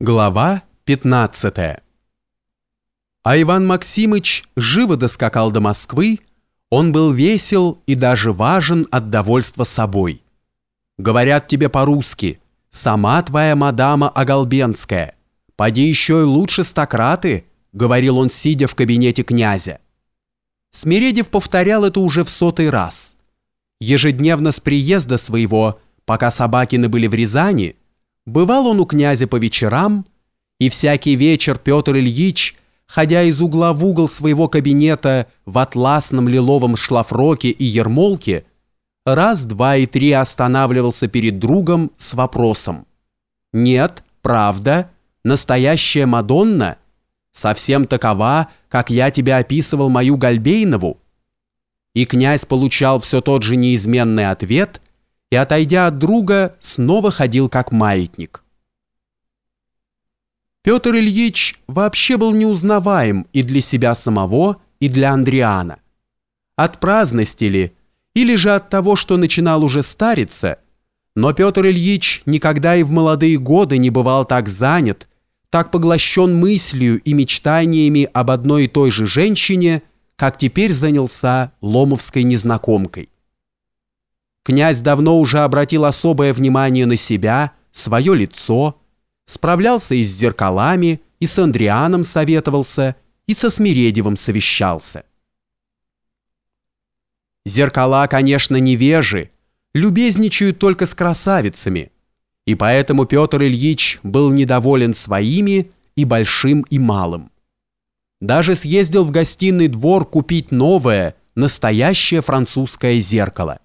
Глава 15 А Иван Максимыч живо доскакал до Москвы, он был весел и даже важен от довольства собой. Говорят тебе по-русски, сама твоя мадама Оголбенская, поди еще и лучше стократы, говорил он, сидя в кабинете князя. Смиредев повторял это уже в сотый раз. Ежедневно с приезда своего, пока Собакины были в Рязани, Бывал он у князя по вечерам, и всякий вечер Петр Ильич, ходя из угла в угол своего кабинета в атласном лиловом шлафроке и ермолке, раз, два и три останавливался перед другом с вопросом. «Нет, правда, настоящая Мадонна? Совсем такова, как я тебе описывал мою Гальбейнову?» И князь получал все тот же неизменный ответ – и, отойдя от друга, снова ходил как маятник. Петр Ильич вообще был неузнаваем и для себя самого, и для Андриана. От праздности ли, или же от того, что начинал уже стариться, но Петр Ильич никогда и в молодые годы не бывал так занят, так поглощен мыслью и мечтаниями об одной и той же женщине, как теперь занялся ломовской незнакомкой. Князь давно уже обратил особое внимание на себя, свое лицо, справлялся и с зеркалами, и с Андрианом советовался, и со Смиредевым совещался. Зеркала, конечно, невежи, любезничают только с красавицами, и поэтому Петр Ильич был недоволен своими и большим, и малым. Даже съездил в гостиный двор купить новое, настоящее французское зеркало.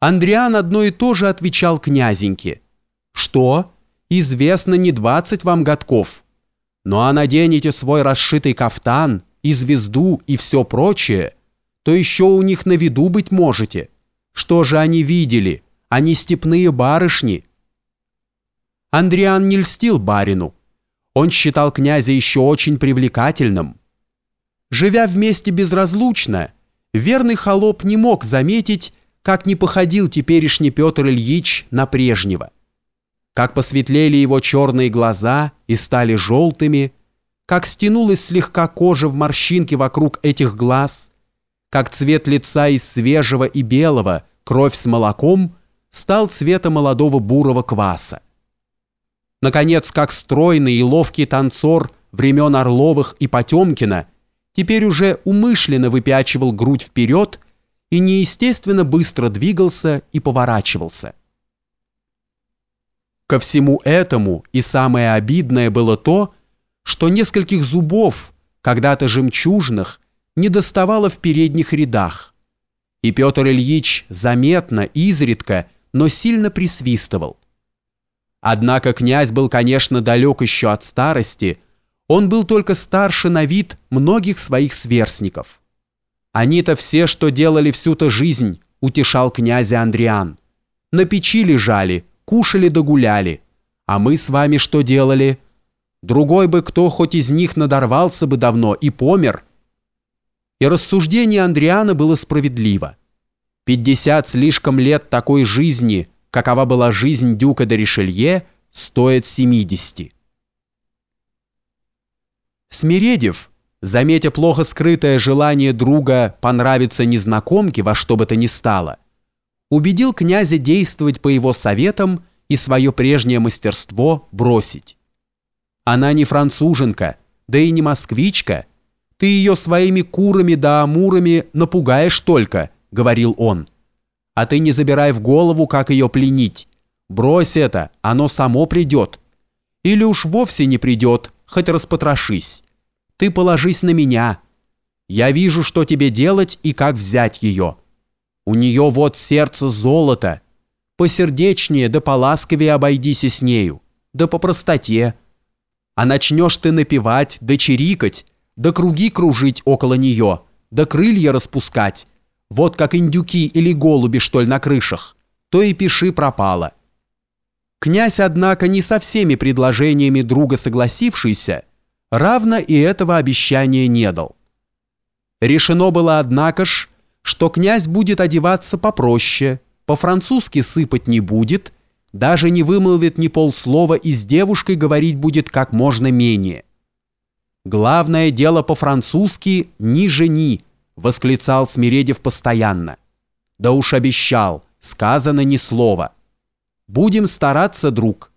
Андриан одно и то же отвечал князеньке. «Что? Известно не двадцать вам годков. Ну а наденете свой расшитый кафтан и звезду и все прочее, то еще у них на виду быть можете. Что же они видели? Они степные барышни». Андриан не льстил барину. Он считал князя еще очень привлекательным. Живя вместе безразлучно, верный холоп не мог заметить, как не походил теперешний Петр Ильич на прежнего. Как посветлели его черные глаза и стали желтыми, как стянулась слегка кожа в морщинке вокруг этих глаз, как цвет лица из свежего и белого, кровь с молоком, стал цвета молодого бурого кваса. Наконец, как стройный и ловкий танцор времен Орловых и Потемкина, теперь уже умышленно выпячивал грудь вперед и неестественно быстро двигался и поворачивался. Ко всему этому и самое обидное было то, что нескольких зубов, когда-то жемчужных, не доставало в передних рядах. И Петр Ильич заметно, изредка, но сильно присвистывал. Однако князь был, конечно, далек еще от старости, он был только старше на вид многих своих сверстников. Они-то все, что делали всю-то жизнь, утешал князя Андриан. На печи лежали, кушали да гуляли. А мы с вами что делали? Другой бы кто хоть из них надорвался бы давно и помер. И рассуждение Андриана было справедливо. Пятьдесят слишком лет такой жизни, какова была жизнь Дюка де Ришелье, стоит семидесяти. Смиредев, заметя плохо скрытое желание друга понравиться незнакомке во что бы то ни стало, убедил князя действовать по его советам и свое прежнее мастерство бросить. Она не француженка, да и не москвичка. Ты ее своими курами да амурами напугаешь только, говорил он. А ты не забирай в голову, как ее пленить. Брось это, оно само придет. Или уж вовсе не придет, хоть распотрошись. Ты положись на меня. Я вижу, что тебе делать и как взять ее. У нее вот сердце золото. Посердечнее да поласковее обойдись с нею, да по простоте. А начнешь ты напевать, да чирикать, да круги кружить около нее, да крылья распускать, вот как индюки или голуби, что ли, на крышах, то и пиши пропало. Князь, однако, не со всеми предложениями друга согласившийся, равно и этого обещания не дал. Решено было, однако ж, что князь будет одеваться попроще, по-французски сыпать не будет, даже не вымолвит ни полслова и с девушкой говорить будет как можно менее. Главное дело по-французски «ни жени», восклицал Смиредев постоянно. Да уж обещал, сказано ни слова. Будем стараться, друг.